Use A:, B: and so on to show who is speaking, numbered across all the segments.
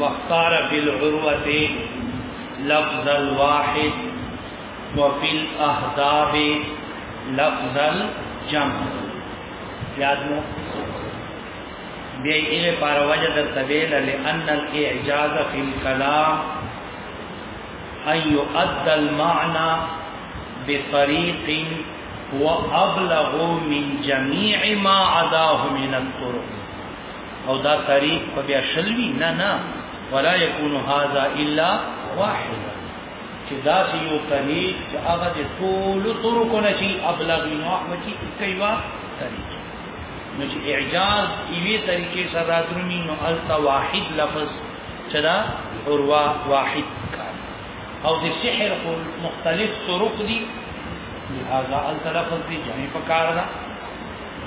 A: واختار فی العروة لفظ الواحد وفي الاهداب لفظ الجمع یاد مو بیا ایغه در طویل لأن الاعجاز فی الكلام ان يؤدى المعنى بطريق هو ابلغ من جميع ما عداه من الطرق او دا طریق په بیا شلوی نه نه ولا يكون هذا الا واحد چې دا یو طریق چې هغه د ټول طرق نه شي ابلغ نو هغه چې کیوا طریق نو چې اعجاز ایوی طریقې سره درنی نو التا واحد لفظ چدا اور واحد او د سحر خو مختلف طرق دي لہذا التلفظ دي جمع پکار ده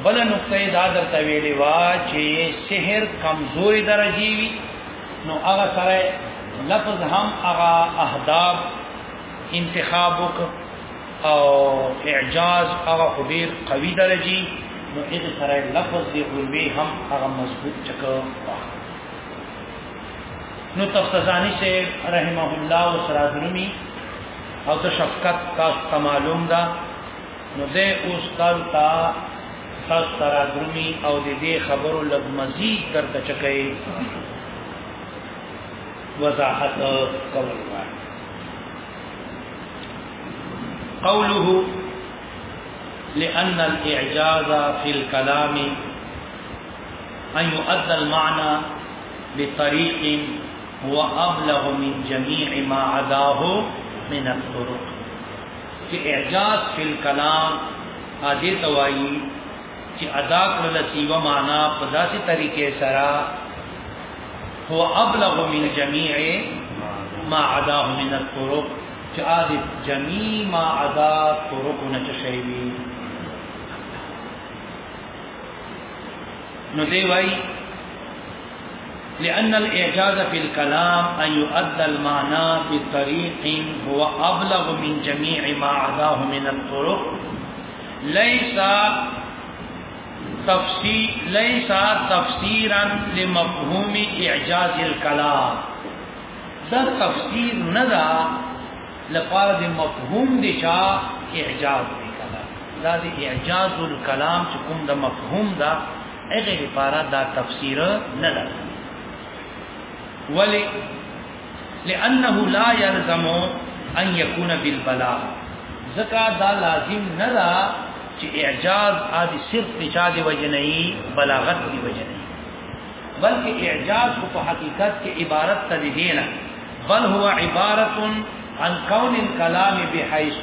A: بل نقطه دا درته ویلې وا چې سحر کمزوري درجه وي نو هغه سره لفظ هم هغه اهداب انتخاب وک او اعجاز هغه خبير قوي درجه نو اې سره لفظ دی غلوي هم هغه مضبوط چکه نو تفتزانی سے رحمه الله و سرادرمی او د شفقت تاسو ته معلوم ده نو زه اوس تاسو ته تاسو سرادرمی او د دې خبرو لږ مزید درته چکه وضاحت کول غواړم قوله لأن الإعجاز في الكلام أن يؤدى المعنى بطريق هو أبلغ من جميع ما عداه من الطرق في إعجاز في الكلام هذه توائي چ ادا کړل سیو معنا په داسې طریقې سره هو أبلغ من جميع ما عداه من الطرق جاء جميع ما عدا طرقنا تشيبي نذيوي لأن الإعجاز في الكلام أن يؤدى المعنى بطريق هو أبلغ من جميع ما عداه من الطرق ليس تفسیر ليس تفسيرا لمفهوم اعجاز الكلام دا تفسیر نه دا لپاره د مفهوم د چا اعجاز دی کله دا د اعجاز الکلام چې کوم د مفهوم دا هغه لپاره دا تفسیر نه ده ولی لانه لا يلزم ان يكون بالبلاغ زکا دا لازم نه ده چې اعجاز عادي صرف د چا دی وجنه بلاغت دی وجنه بلکې اعجاز خو په حقیقت کې عبارت ته دی نه بل هو عبارت عن کون الكلام بحيث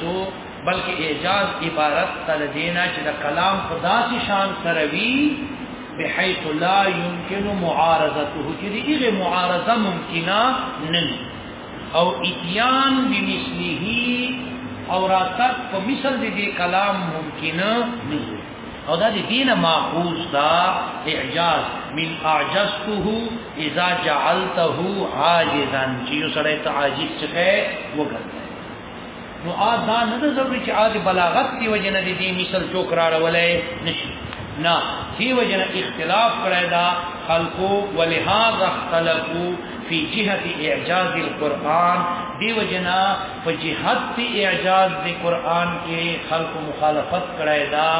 A: بلکې اعجاز عبارت ته دی نه چې د کلام په داسې شان سره وي بحيث لا يمكن معارضته چې دغه معارضه ممکنه نه او اتيان بمثله او راتب په مثل دې کلام ممکنه نه او دا دې دین ماخوذ دا اعجاز من اعجزته اذا جعلته عاجزا چې یو سره ته عاجز څخه وګرځي نو آ دا نه ضروري چې آ بلاغت دی وجنه دې مثال چوک راړولې نشي نه دی وجنه اختلاف کړی دا خلقو ولهذا اختلفوا في جهه اعجاز القران دی وجنه په جهت اعجاز د قرآن کې خلق مخالفت کړی دا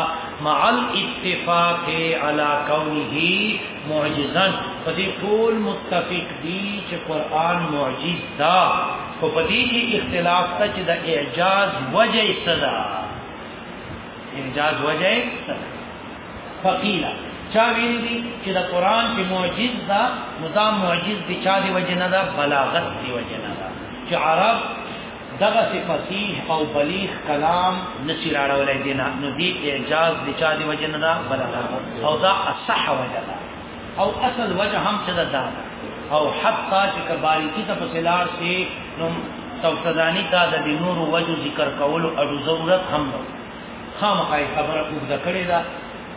A: مع الاتفاق على كونه معجزا په دې ټول متفق دي چې قرآن معجز دا خو په دې کې اختلاف ته چې د اعجاز وجه صدا اعجاز وجه صدا فقیلا چا ویل دي چې دا قران کې معجز دا مدام معجز دي چا دی وجه نه دا بلاغت دی وجه نه دا چې عرب دغه فصیح او بلیغ کلام نشي راړولای دي نه نو دي اعجاز دي چا دی وجه نه دا بلاغت او دا اصح وجه دا او اصل وجه هم چې دا او حتی چې کباری کی تفصیلات سي نو توسدانی تا د نور وجه ذکر کول او ضرورت هم نه خامخا یې خبره اوږده کړې ده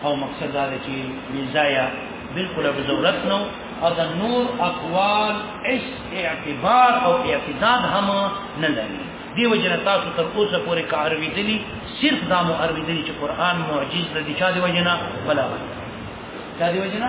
A: او مقصد دا دی چې بې ځایه بالکل به ضرورت نه او د نور اقوال اس اعتبار او اعتداد هم نه لري دی وجنه تاسو تر اوسه پورې کاروي دي صرف دا مو اروي دي چې قران معجز دی چې دی وجنه بلا دا دی وجنه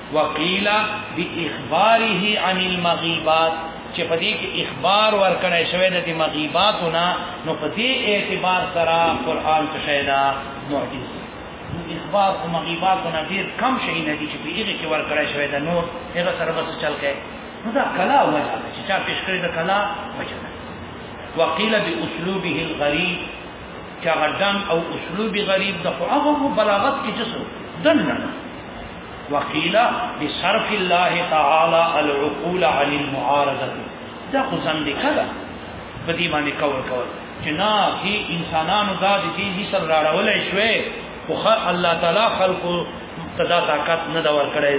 A: وقیل باخباره عن المغیبات چې په دې کې اخبار ورکړی شوی د مغیباتو نه نو په دې اعتبار سره قران څه شی دا معجز اخبار او مغیباتو نه ډیر کم شي نه دي چې په دې کې ورکړی شوی دا نور هغه سره بس چل کې نو دا کلا وجه ده چې چا پیش کړی دا کلا وجه ده وقیل باسلوبه الغریب چې غدان او اسلوب غریب د هغه بلاغت کې جسو دنه وقیل بصرف الله تعالی العقول عن المعارضه دا خو ځان دې کړه په دې باندې کول کول چې نه دې انسانانو دا دې دې سر راړولې شوې خو الله تعالی خلقو تدا طاقت نه دا ور کړې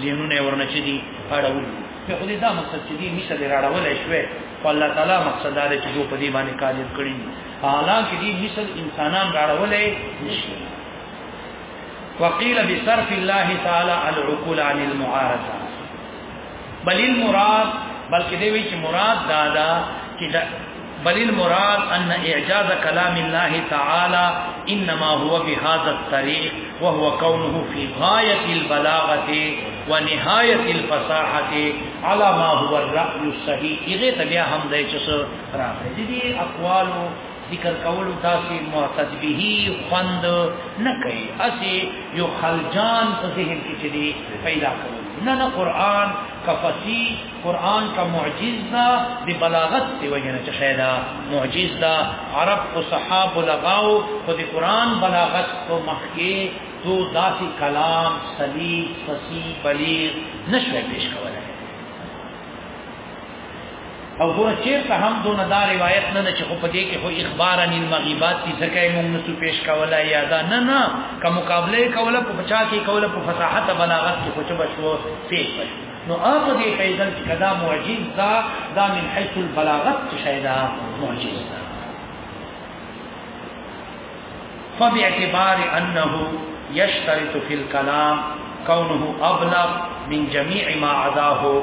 A: زینونه ورنه چې دي اړول په خو دې دا مقصد چې دې مثال راړولې شوې خو الله تعالی مقصد دا چې دوی په دې باندې کار کړی حالانکه دې مثال انسانان راړولې نشي وقيل بصرف الله تعالى العقول عن المعارضه بل المراد بلکې دې وی چې مراد دا دا چې بل المراد أن إعجاز كلام الله تعالى إنما هو بهذا الطريق وهو كونه في غاية البلاغة ونهاية الفصاحة على ما هو الرأي الصحيح إذا تبع حمد چسر راغلی دي أقوال ذکر کولو تاسو معتد به خوند نه کوي اسی یو خلجان په ذهن کې چدي پیدا کوي نه نه قران کا فصیح قران کا معجز دا دی بلاغت دی وجه نه شایدا معجز دا عرب او صحاب لغاو خو دی قران بلاغت کو مخ کې تو داسی کلام سلیق فصیح بلیغ نشوي پیش کولای او ګور چیرته هم دون دا روایت نه چې خو پدې کې خو اخبارن المغیبات دي ځکه موږ نسو پیش کولا یا دا نه نه که مقابله کوله په بچا کې کوله په فصاحت بلاغت کې خو چې بشو پیش وي نو هغه دې پیدل چې کدا معجز دا دا من حيث البلاغت شیدا معجز دا فباعتبار انه يشترط في الكلام كونه ابلغ من جميع ما عداه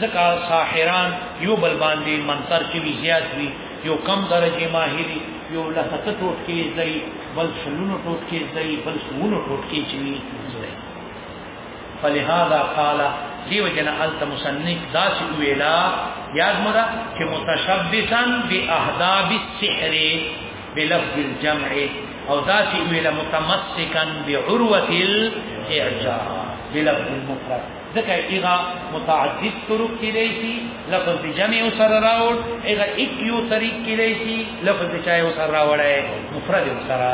A: ځکه ساحران یو بل باندې منتر چې وی زیات وي یو کم درجه ماهری یو له ست ټوټ کې ځای بل شلونو ټوټ کې ځای بل سونو ټوټ کې چې وی فلهذا قال دیو جن الت مصنف داس ویلا یاد مرا چې متشبثا باهداب السحر بلفظ الجمع او داس ویلا متمسکا بعروه الاعجاب بلفظ المفرد ځکه ایغا متعدد طرق کېدای شي لفظ د جمع او سره راوړ ایغا یک یو طریق کېدای شي لفظ د چا او سره راوړای مفرد او سره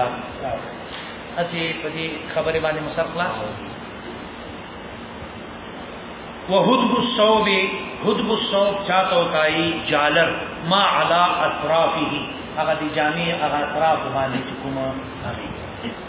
A: اسی په دې خبره باندې مصر خلاص وهدب الصوب هدب الصوب چاته وتاي جالر ما على اطرافه هغه دي جامع هغه اطراف باندې کومه هغه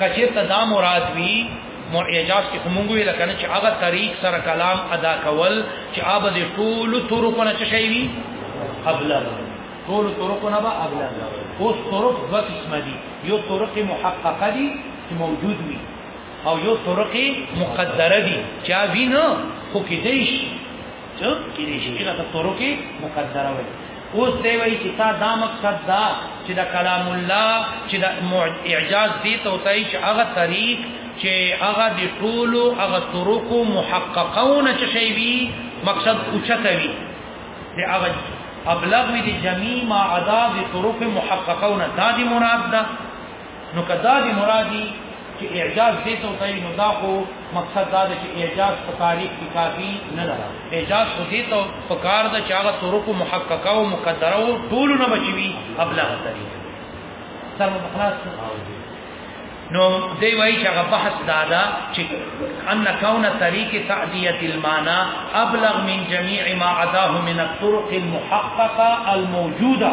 A: کچیرته دا مراد وی مو اعجاز کې همغه ویل کنه چې هغه طریق سره کلام ادا کول چې آب دې ټول طرق نه شي وی قبل ټول طرق نه به قبل اوس طرق دوه قسم دي یو طرق محققه دي چې موجود وي او یو طرق مقدره دي چې وینه خو کې دیش چې کې دیش هغه طرق مقدره وي اوس دی وایي چې تا دا مقصد دا چې د کلام الله چې د اعجاز دی ته وتای چې هغه طریق چې هغه د ټولو هغه طرق محققونه چې شی وي مقصد اوچته وي د هغه ابلغ وي د جميع ما عذاب طرق محققونه دا دی مراد ده نو کدا دی مرادی چې اعجاز دې ته وتاي نو دا خو مقصد دا دی چې اعجاز په تاریخ کې کافي نه ده اعجاز خو دې ته په کار ده چې هغه طرق محققه او مقدره او ټول نه بچوي ابلغ طریق سر مخلاص نو دی وایي چې هغه بحث دا ده چې ان کون طریق تعدیه المانا ابلغ من جميع ما عداه من الطرق المحققه الموجوده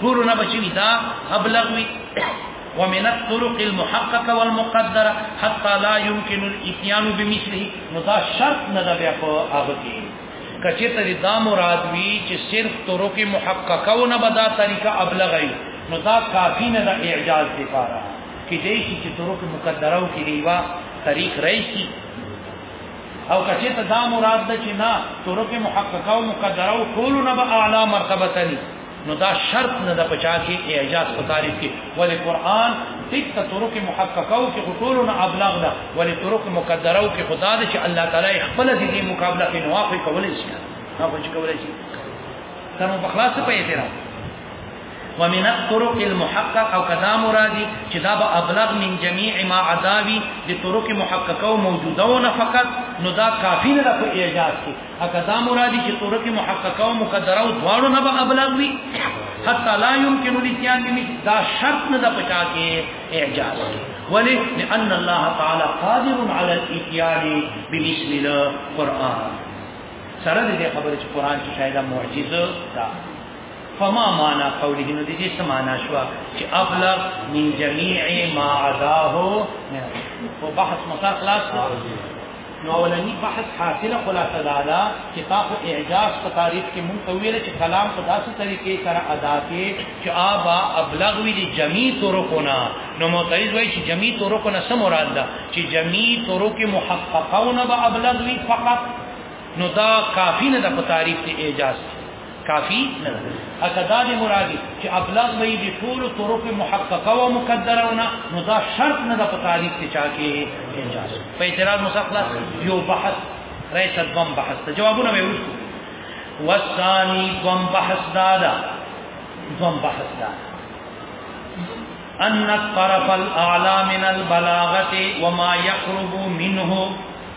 A: ټول نه بچی دا ابلغوي ومن الطرق المحققه والمقدره حتى لا يمكن الاتيان بمثله نو دا شرط نه ده بیا په هغه کې کچته دا مراد وی چې صرف طرق محققه او نه بدا طریقه ابلغي نو دا کافی نه ده اعجاز دی پاره کې دې چې طرق مقدره او کې دیوا طریق رئیسی او کچه ته دا مراد ده چې نه طرق محققه او مقدره او ټول نه به اعلی مرتبه تني نو دا شرط نه ده پچا کې اعجاز په تعریف کې ولې قران ټیک ته طرق محققه او کې ټول نه ابلغ ده ولې طرق مقدره او کې خدا دې چې الله تعالی خپل دې مقابله کې نوافه کولې شي هغه چې کولې شي تر مخلاص په اعتراف ومن الطرق المحقق او کدا مرادی چې دا به ابلغ من جميع ما عداوي د طرق محققه او موجوده او فقط نو دا کافی نه ده په اعجاز کې کدا مرادی چې طرق محققه او مقدره او دواړو نه به ابلغ وي حتى لا يمكن الاتيان بمثل دا شرط نه ده په چا کې اعجاز ولی لان الله تعالی قادر على الاتيان بمثل القران سره دې خبره چې قران کې شاید معجزه ده فما معنا قوله نو دې څه معنا شو چې ابلغ من جميع ما عداه او بحث مسا خلاص نو اولنی بحث حاصله خلاصه دا ده چې تاسو اعجاز په تاریخ کې مونږ ته ویل چې کلام په داسې طریقې سره ادا کې چې آبا ابلغ وی دي جميع طرقنا نو معترض وایي چې جميع طرقنا سم مراد ده چې جميع طرق محققونه به ابلغ وی فقط نو دا کافی نه ده په تاریخ کې اعجاز کافی نه ده اګه دا دې مرادي چې ابلاغ به دې ټول طرق محققه او مقدره ونه نو دا شرط نه ده په تاریخ کې چا کې انجاز په اعتراض مسخله یو بحث رئیس دوم بحث ته جوابونه مې ورسو والثاني دوم بحث دا ده دوم بحث دا ان الطرف الاعلى من البلاغه وما يقرب منه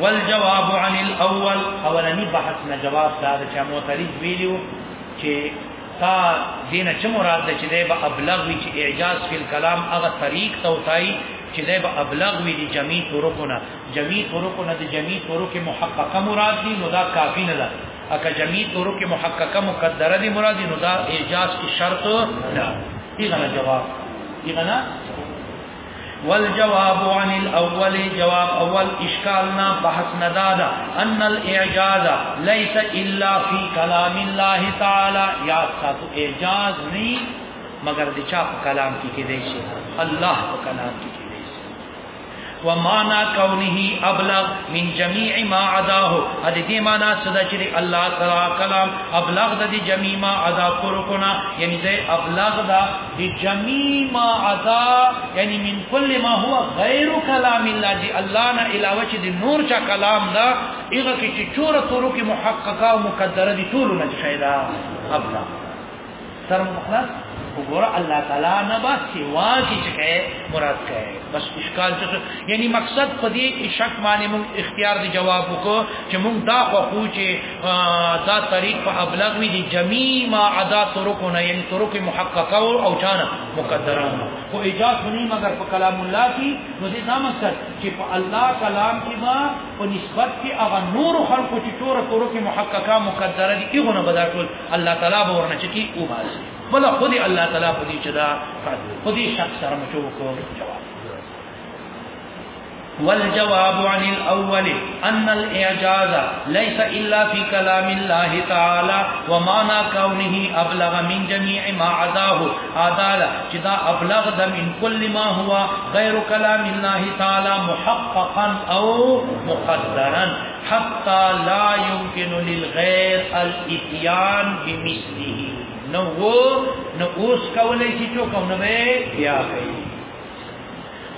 A: والجواب عن الاول اولنی بحث نه جواب دا چې معترض ویلو چې تا دین چې مراد ده چې دی به ابلغ وي چې اعجاز فی الكلام هغه طریق توتای چې دی به ابلغ وي د جمی طرقونه جمی طرقونه د جمی طرق محققه مراد دي نو دا کافی نه ده اکه جمی طرق محققه مقدره دي مراد دي نو دا اعجاز کی شرط نه دی غنا جواب دی غنا والجواب عن الاول جواب اول اشکال نا بحث ندادا ان الاعجاز ليس الا في كلام الله تعالى یا ساتو اعجاز نی مگر د چا په کلام کې کې دی شي الله په کلام کې کې دی شي ومانا کونه ابلغ من جميع ما عداه ا دې معنا صدا چې الله تعالی کلام ابلغ د جميع ما عدا کور کنا یعنی زه ابلغ دا بجميع ما عدا يعني من كل ما هو غير كلام الله دي الله نه علاوه چې دي نور چا کلام دا هغه کې چې چور تورو کې محققه او مقدره دي ټول نه شیدا ابدا تر مخلص وګوره الله تعالی نه با سوا کی چې مراد کړي بس اشکال څه یعنی مقصد په دې شک باندې موږ اختیار دی جواب وکړو چې موږ دا خو چې دا طریق په ابلغ وی دي جميع ما عدا طرقنا یعنی طرق محققه او چانا مقدره کو اجاز نه مگر په کلام الله کی نو دې دا مقصد چې په الله کلام کې ما په نسبت کې هغه نور خلق چې تور طرق محققه مقدره دي ایغه نه بدا ټول الله تعالی به ورنه چې کی او باسي بل خو دې الله تعالی په دې چې دا خو دې شخص سره مچو کو جواب والجواب عن الأول أن الإعجاز ليس إلا في كلام الله تعالى نا كونه أبلغ من جميع ما عداه عدالا جدا أبلغ من كل ما هو غير كلام الله تعالى محققا أو مقدرا حتى لا يمكن للغير الإتيان بمثله نو وو نو اوس کولای شي چې کوم نه بیا کوي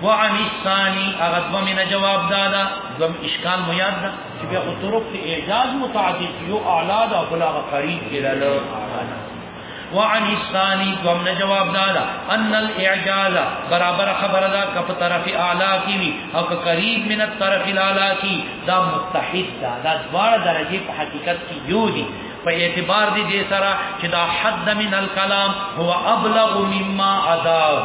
A: وعن الثاني هغه دومینه جواب دادا دوم اشکال مو یاد ده چې بیا خو طرق کې اعجاز متعدد یو اعلی دا بلا قریب کېدل وعن الثاني دومنه جواب دادا ان الاعجاز برابر خبر دا کپ طرف اعلی کی وی او قریب من الطرف الاعلی کی دا متحد دا دا دوار درجه په حقیقت کې یو دي په اعتبار دي دې سره چې دا حد من الكلام هو ابلغ مما اداه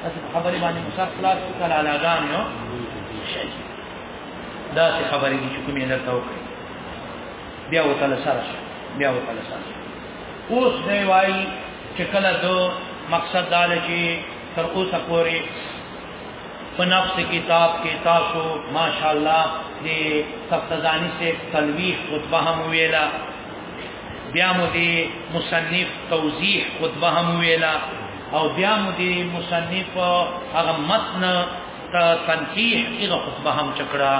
A: تاسو په خبرې باندې مصاب خلاص کړه علاګان نو دا څه خبرې دي چې کومې نه تاو کړې بیا وتل سره بیا وتل سره اوس دی وای چې کله دو مقصد دا چې تر اوسه پورې په نفس کتاب کې تاسو ماشاءالله دې تفتزانی سے تلویح خطبه هم ویلا بیا مو دی مصنف توضیح خطبه هم ویلا او بیا مو دی مصنف هغه متن تنقیح هغه خطبه هم چکړه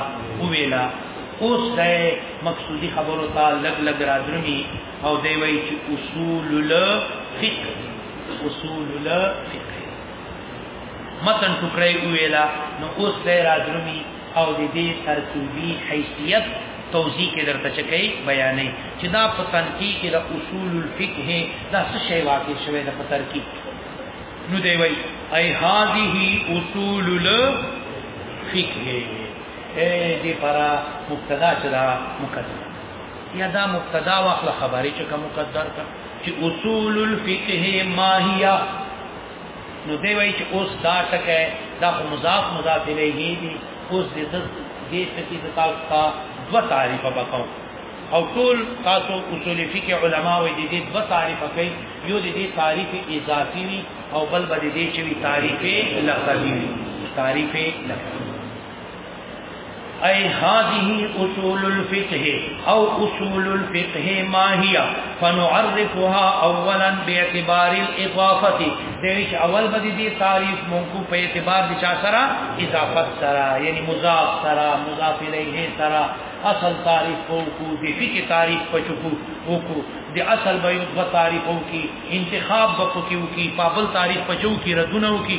A: ویلا اوس د مقصودی خبرو ته لګ لګ رادرمی او دی وای چې اصول الفقه اصول الفقه متن ټکړې ویلا نو اوس دی رادرمی او د دې ترتیبي حیثیت توضیح کې درته چکه بیانې چې دا په تنقیق کې د اصول الفقه دا څه شی واقع شوی د په ترکیب نو دی وای ای هذه اصول الفقه اے دې پرا مبتدا چې دا مقدر یا دا مبتدا واخله خبرې چې کوم مقدر کا چې اصول الفقه ما هيا نو دی وای چې اوس دا ټکه دا خو مضاف مضاف الیه دی اوس دې د دې ټکی د تاسو ته دوه تعریف وکاو او ټول تاسو اصول فقه علما وې دې دوه تعریف کوي یو دې تعریف اضافي وي او بل بل دې چې تعریف لغوي وي تعریف لغوي اي هذه اصول الفقه او اصول الفقه ما هي فنعرفها اولا باعتبار الاضافه دیش اول بدی دی تعریف مونږ کو په اعتبار د چا سره اضافت سره یعنی مضاف سره مضاف الیه سره اصل تعریف کو کو د فقه تعریف پچکو کو کو د اصل به یو تعریفو کی انتخاب بکو کیو کی پابل تعریف پچو کی ردونو کی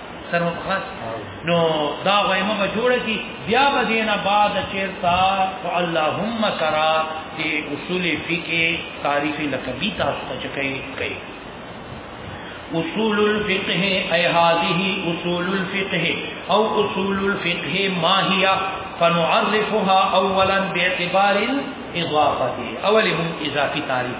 A: سر مخص نو دا غیمه به جوړه کی بیا به دینا بعد چیرتا اللهم کرا دی اصول فقه تعریف لکبی تاسو ته کوي کوي اصول الفقه اي هذه اصول الفقه او اصول الفقه ما هي فنعرفها اولا باعتبار الاضافه اول هم اضافي تعريف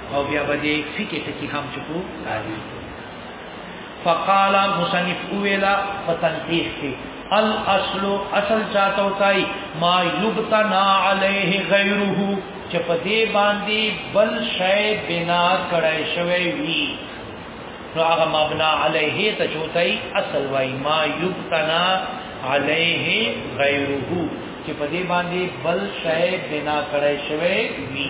A: او بیا به دې فکر ټکی هم چکو راځي فقال مصنف اولا فتنقیح کی الاصل اصل چاته وتای ما یبتنا علیه غیره چې په دې باندې بل شی بنا کړای شوی وی نو هغه مبنا علیه ته چوتای اصل وای ما یبتنا علیه غیره چې په دې باندې بل شی بنا کړای شوی وی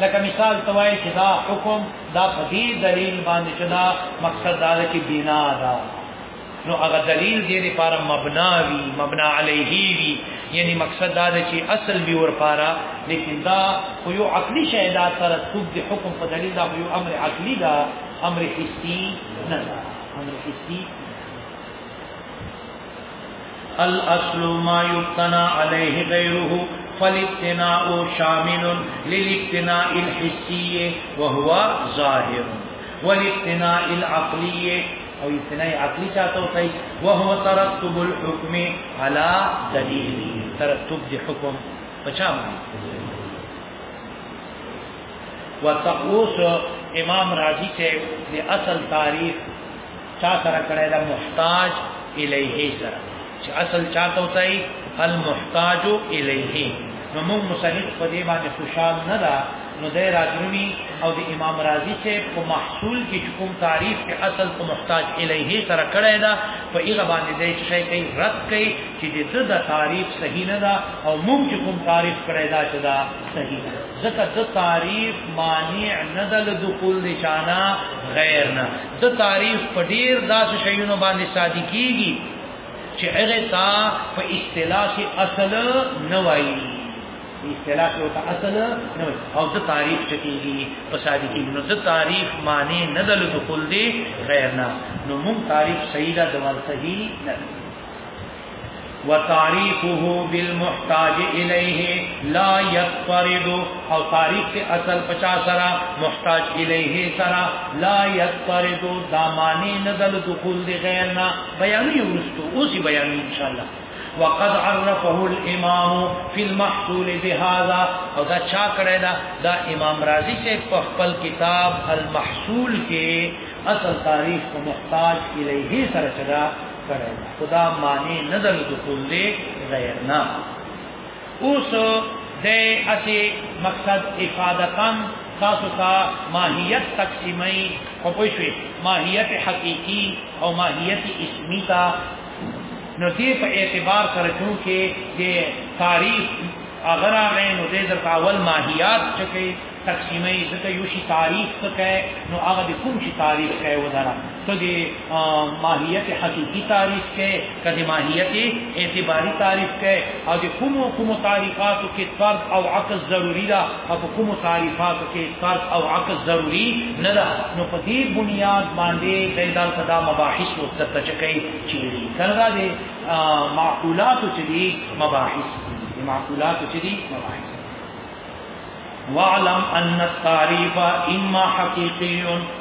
A: لکه مثال ته وایي چې دا حکم دا په دې دلیل باندې چې دا مقصد دا ده چې بنا ده نو هغه دلیل دې لپاره مبنا وي مبنا علیه وي یعنی مقصد دا ده چې اصل به ورپاره لیکن دا خو یو عقلی شی دا سره څوب د حکم په دلیل دا یو امر عقلی دا امر حسی نه ده امر حسی الاصل ما یقتنى علیه غیره فالابتناء شامل للابتناء الحسي وهو ظاهر والابتناء العقلي او ابتناء عقلي چاہتا وهو ترتب الحكم على دليل ترتب دي حكم وتقوس امام راضي سے اصل تعریف چا سره کړی دا محتاج الیه سره چې اصل چاته وتای المحتاج الیه نو موږ مصنف په دې باندې خوشحال نه ده نو د راجروي او د امام رازي چې په محصول کې کوم تعریف کې اصل په محتاج الیه سره کړی دا په هغه باندې د شی کوي رد کوي چې د د تعریف صحیح نه ده او موږ چې کوم تعریف کړی دا چې دا صحیح ده ځکه د تعریف مانع نه ده د دخول نشانه غیر نه د تاریخ په ډیر داسې شیونو باندې صادق کیږي چې هغه تا په اصطلاح کې اصل نه وایي اصطلاح کې ته اصل نه وایي او د تاریخ چکیږي په صادق کیږي نو د تاریخ معنی نه دل دخول دی غیر نه نو موږ تاریخ صحیح ده د ورته نه وتعريفه بالمحتاج اليه لا يضطرد او تعريف في اصل 50 سرا محتاج اليه سرا لا يضطرد دا معنی ندل دخول دی غیرنا بیانی ورستو اوسی بیانی انشاءاللہ وقد عرفه الامام في المحصول بهذا او دا چا کړه دا دا امام رازی چې په خپل کتاب المحصول کې اصل تاریخ کو محتاج الیه سره چلا کړی خدا معنی نه در دخول دی غیر نه اوس د اسی مقصد افادتن تاسو ته ماهیت تقسیمي او پوښوي ماهیت حقيقي او ماهیت اسمي تا نو دې په اعتبار سره کوم کې د تاریخ اگر هغه نو دې د اول ماهیات چکه تقسیمه ځکه یو شي تعریف کوي نو هغه د کوم شي تعریف کوي وداره ته د ماهیت حقيقي تعریف کوي کله ماهیت اعتباری تعریف کوي او د کوم کوم تعریفاتو کې فرض او عکس ضروری ده او کوم تعریفاتو کې فرض او عکس ضروری نه ده نو په دې بنیاد باندې پیدل صدا مباحث او تتچکې چي کړه دې معقولات چې دي مباحث معقولات چې دي مباحث وعلم ان التعریف اما حقیقی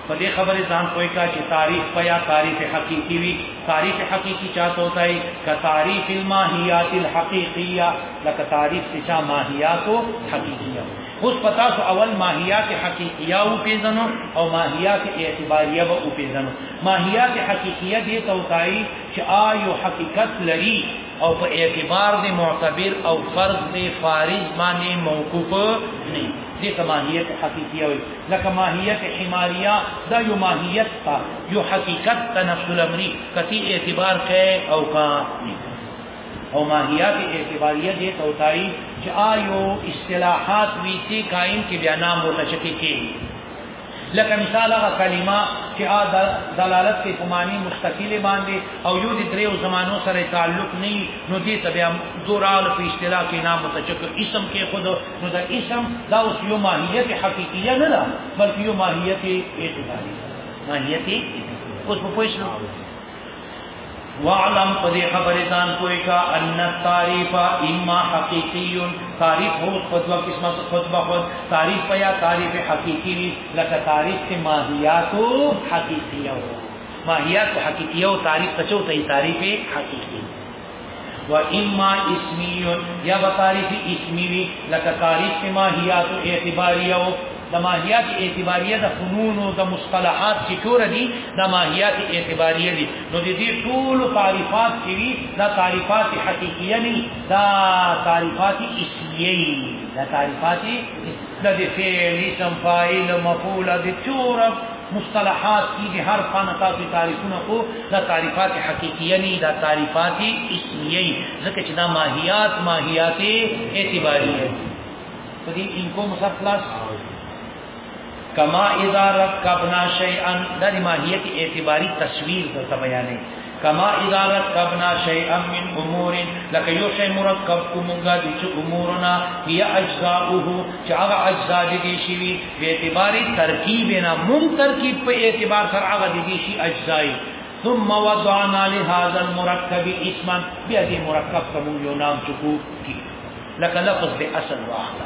A: په دې خبره ځان کوی کا چې تعریف په یا تعریف حقیقی وی تعریف حقیقی چاته ہوتا ہے کا تعریف الماهیات الحقیقیه لکه تعریف چې چا ماهیات حقیقیه اوس پتا سو اول ماهیات حقیقیه او پیژنو او ماهیات اعتباریه او پیژنو ماهیات حقیقیه دې توتای چې آ یو حقیقت لري او په اعتبار د معتبر او فرض د فارض باندې موقوف نه دي ته ماهیت حقیقیه وي لکه ماهیت حماریه دا یو ماهیت تا یو حقیقت ته نفس الامری کتی اعتبار کې او کا او ماهیت اعتباریه دې توتای چې آیو اصطلاحات وی چې قائم کې بیا نام ورته شکی کې لکه مثال هغه کلمه چې آ دلالت کې کمانی مستقیل باندې او یو د دریو زمانو سره تعلق نه نو دې ته بیا دورال په اصطلاح کې نام متچک اسم کې خود نو دا اسم دا اوس یو ماهیت حقیقیه نه ده بلکې یو ماهیت اعتباری ماهیت اوس په پوښتنه وعلم پدی خبر ځان کوی کا ان التعریف اما حقیقی تعریف هو خطبه قسمه خطبه خود تعریف پیا تعریف حقیقی وی لکه تعریف ته ماهیات حقیقیه ماهیات حقیقیه او تعریف تچو ته تعریف حقیقی و اما اسمی یا به تعریف اسمی وي لکه تعریف د ماهیات اعتباریه او د ماهیات اعتباریه د فنون او د مصطلحات چې ټول دي د ماهیات اعتباریه دي نو د دې ټول تعریفات چې دي دا تعریفات حقیقیه دي دا تعریفات اسمیه دا تعریفات د فعل اسم فاعل مفعول د ټول مصطلحات کی دی هر فن تاسو تعریفونه کو دا تعریفات حقیقیه نه دا تعریفات اسمیه ځکه چې دا ماهیات ماهیات اعتباریه په دې انکو مصطلح کما اذا رکبنا شیئا دا ماهیت اعتباری تصویر ته بیانې کما اذا رکبنا شيئا من امور لك یو شی مرکب کومګه د چ امورنا هي اجزاؤه چې هغه اجزاء دي شي وي په اعتبار ترکیب نه مون ترکیب په اعتبار سره هغه دي شي اجزاء ثم وضعنا لهذا المركب اسما بیا دې مرکب کوم یو نام چکو کی لکه لفظ د اصل واحده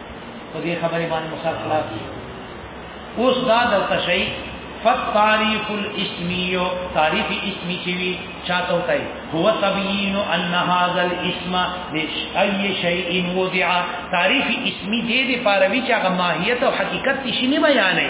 A: په دې خبرې باندې مصاب خلاص اوس دا د تشي فتعريف الاسمي تعريف اسمي چې وی چاته وتاي هو تبيين ان هذا الاسم لاي شيء وضع تعريف اسمي دې دې پاروي چې هغه ماهيت او حقيقت شي نه بیانې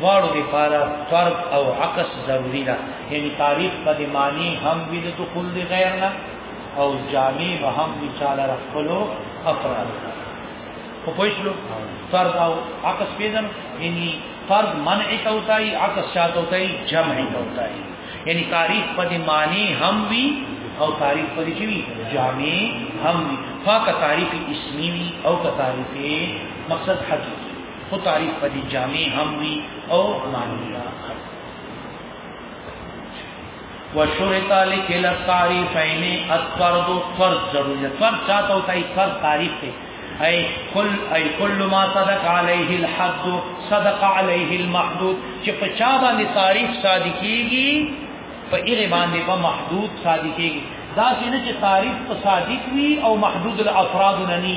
A: دواړو لپاره فرض او عکس ضروری ده یعنی تعریف په دې معنی هم وی د دخول دی غیر نه او جامع به هم وی چاله رخلو افراد خو پښلو فرض او عکس پیدن یعنی فرض منع کا ہوتا ہے عکس شاد ہوتا ہے جمع کا ہوتا ہے یعنی تعریف په دې معنی هم وی او تعریف په دې چې وی جامع هم وی فاک تعریف اسمی وی او تعریف مقصد حقیقی خو تعریف په دې جامع هم وي او معنی راځي وشرط لكل التعريفين الطرد فرض ضروري فرض چاته او تای فرض تعریف ته اي كل اي كل ما صدق عليه الحد صدق عليه المحدود چې په چا باندې تعریف صادقيږي په هغه باندې په محدود صادقيږي دا چې نه چې تعریف په صادق وي او محدود الافراد نه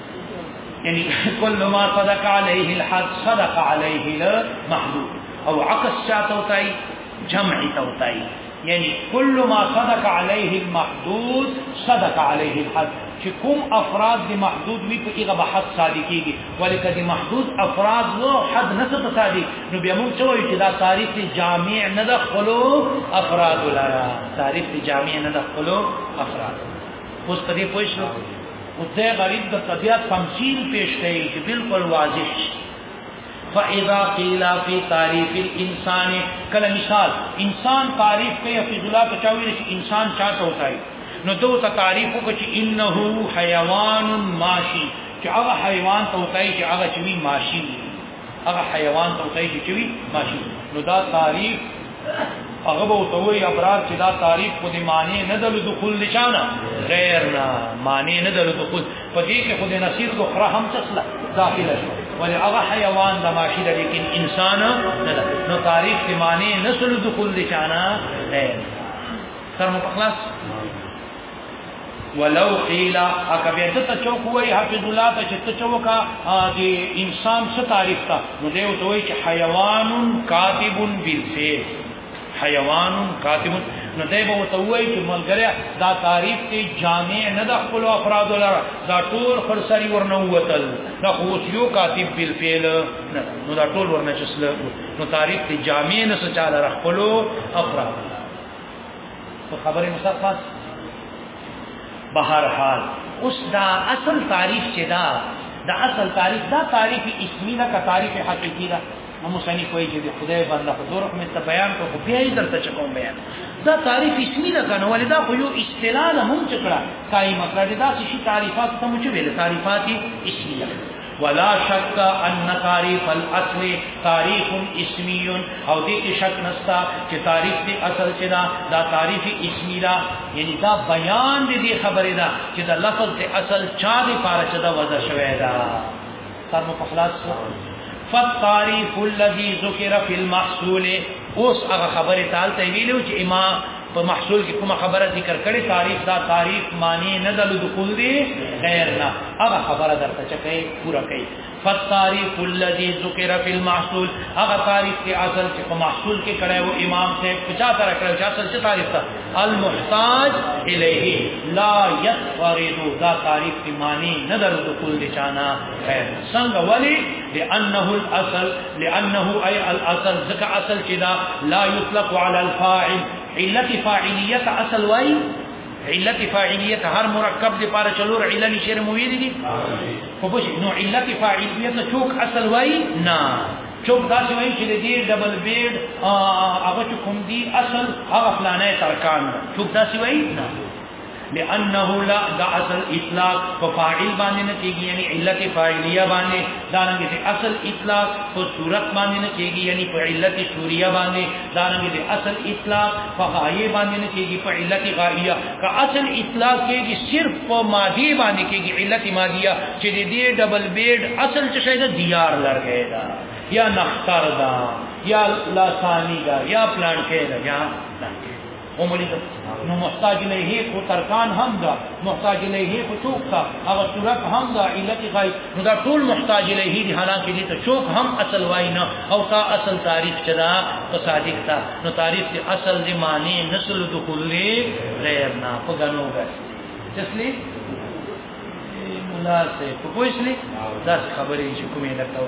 A: يعني كل ما صدق عليه الحد صدق عليه المحدود او عكس شاته وتاي جمع توتاي يعني كل ما صدق عليه المحدود صدق عليه الحد چې کوم افراد د محدود وي په هغه به حد صادقيږي ولیکه د محدود افراد وو حد نه څه صادق نو بیا موږ څه وایو چې دا تعریف جامع نه د خلو افراد لاره تعریف جامع نه د خلو افراد اوس په دې پوه شو او دې غریب د طبيعت تمثيل پیش کړي چې بالکل واضح شي فاذا قيل في تعريف الانسان کله مثال انسان تعریف کوي فی ذلات چاوي چې انسان چاته وتاي نو دو ته تعریف وکړي چې انه حیوان ماشي چې هغه حیوان ته وتاي چې هغه چې ماشي هغه حیوان ته وتای شي چې وي ماشي نو دا تعریف هغه به وتوي ابرار چې دا تعریف خو دې معنی نه دل دخول لشانه غیر نه معنی نه دل دخول په دې کې خو دې نصیر کو خره هم څه داخله شو ولی هغه حیوان د ماشي ده لیکن انسان نه ده نو تعریف کې معنی نه سل دخول لشانه غیر سر مخلاص ولو قیل اکبه دته چوک وای حافظ الله ته چې ته چوکا د انسان څه تعریف تا نو دی وای چې حیوان کاتب بالسیف حیوان کاتب نو دی به ته وای چې ملګری دا تعریف ته جامع نه د خپل افراد لره دا ټول خرسری ورنه وتل دا خو یو کاتب بالفعل نو دا ټول ورنه چسل نو تعریف ته جامع نه څه چاله خپل افراد تو خبر مصطفی بہر حال اس دا اصل تعریف چې دا دا اصل تعریف دا تعریف اسمی نه کا تعریف حقیقی دا مصنف کوئی چې خدای باندې په دور کې ته بیان کو بیا یې درته چکوم بیان دا تعریف اسمی نه کنه ولې دا خو یو اصطلاح هم چکړه قائم کړی دا چې تعریفات ته مو چې ویل تعریفات اسمیه ولا شک ان تعریف الاصل تعریف اسمی او دې کې شک نشتا چې تعریف دې اصل چې دا دا تعریف اسمی دا یعنی دا بیان دې خبره دا چې دا لفظ دې اصل چا دې پاره چې دا وضع شوی دا سر مو خلاص فالتعریف الذي ذکر فی المحصول اوس هغه خبره تعالی ته ویلو چې امام په محصول کې کومه خبره ذکر کړي تعریف دا تعریف معنی نه د دخول دی غیر نه هغه خبره درته چکه پورا کړي فالتعریف الذي ذکر فی المحصول هغه تعریف کې اصل چې په محصول کې کړه او امام سے پچا تر کړه چې اصل چې تعریف تا المحتاج الیه لا یتفرد دا تعریف معنی نه د دخول دی چانا غیر څنګه ولی لانه الاصل لانه اي الاصل ذك اصل كده لا يطلق على الفاعل علت فاعلیت اصل وای علت فاعلیت هر مرکب دی پاره چلور علل شر موید دي خو بش نو علت فاعلیت چوک اصل وای نه چوک داسې وای چې دی ډبل بیډ هغه کوم دی اصل هغه فلانه ترکان چوک داسې وای نه لانه لا دا اصل اطلاق په فاعل باندې نه کیږي یعنی علت فاعلیه باندې دا رنګ دي اصل اطلاق په صورت باندې نه کیږي یعنی په علت شوریه باندې دا رنګ دي اصل اطلاق په غایه باندې نه کیږي په علت غایه که اصل اطلاق کیږي صرف په ماضی باندې کیږي علت ماضیه چې دې ډبل بیډ اصل څه شي دا دیار لرګی دا یا نختر دا یا لاسانی دا یا پلان کې دا یا ومولید نو محتاج الیه کو ترکان هم دا محتاج الیه کو چوک تا هغه صورت هم دا علت غای نو دا ټول محتاج الیه دی حالانکه دې ته چوک هم اصل وای نه او تا اصل تاریخ چدا په صادق تا نو تاریخ دی اصل دی معنی نسل دخول لی غیر نه پګنو غس تسلی مولا سے کوئی سلی دا خبرې چې کومه لټاو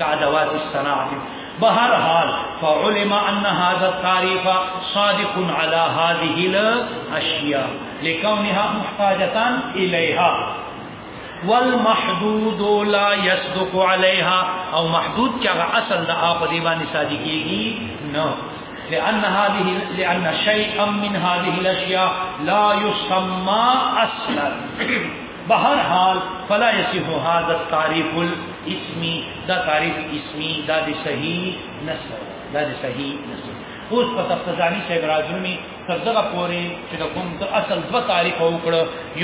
A: كعدوات الصناعه حال فعلم أن هذا التعريف صادق على هذه الأشياء لكونها محتاجة إليها والمحدود لا يصدق عليها أو محدود كغا أصل دا آقديبان صادقية نو لأن هذه لأن شيئا من هذه الأشياء لا يسمى أصلا بهر حال فلا يصح هذا التعريف الاسمي دا تعريف اسمي دا دي صحيح نسو دا دي صحيح نسو اوس په تفصیلانی شی راځو می تر دغه پورې چې د کوم د اصل دو تعریف او کړ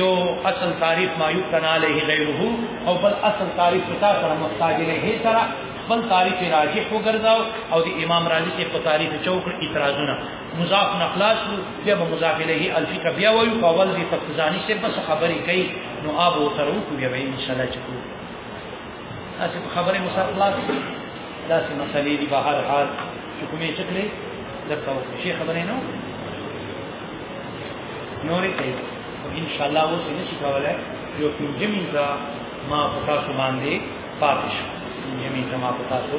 A: یو اصل تعریف ما یو کنا له غیره او بل اصل تعریف پتا سره محتاج نه هي سره بل تعریف راجح وګرځاو او د امام راضی په تعریف چوکړ اعتراضونه مضاف نخلاص نو بیا به مضاف الیه الفی کا بیا وایو په اول دی تفزانی سے بس خبرې کوي نو اب او ترو کو بیا ان شاء الله چکو اسی خبرې مصاحبات دا سه مسلې دی بهر حال چې کومې چکلې درته شي خبرې نو نورې کوي ان شاء الله اوس نه شي کولای یو کوم جمین دا ما پتا سو باندې پاتې شو جمین دا ما پتا سو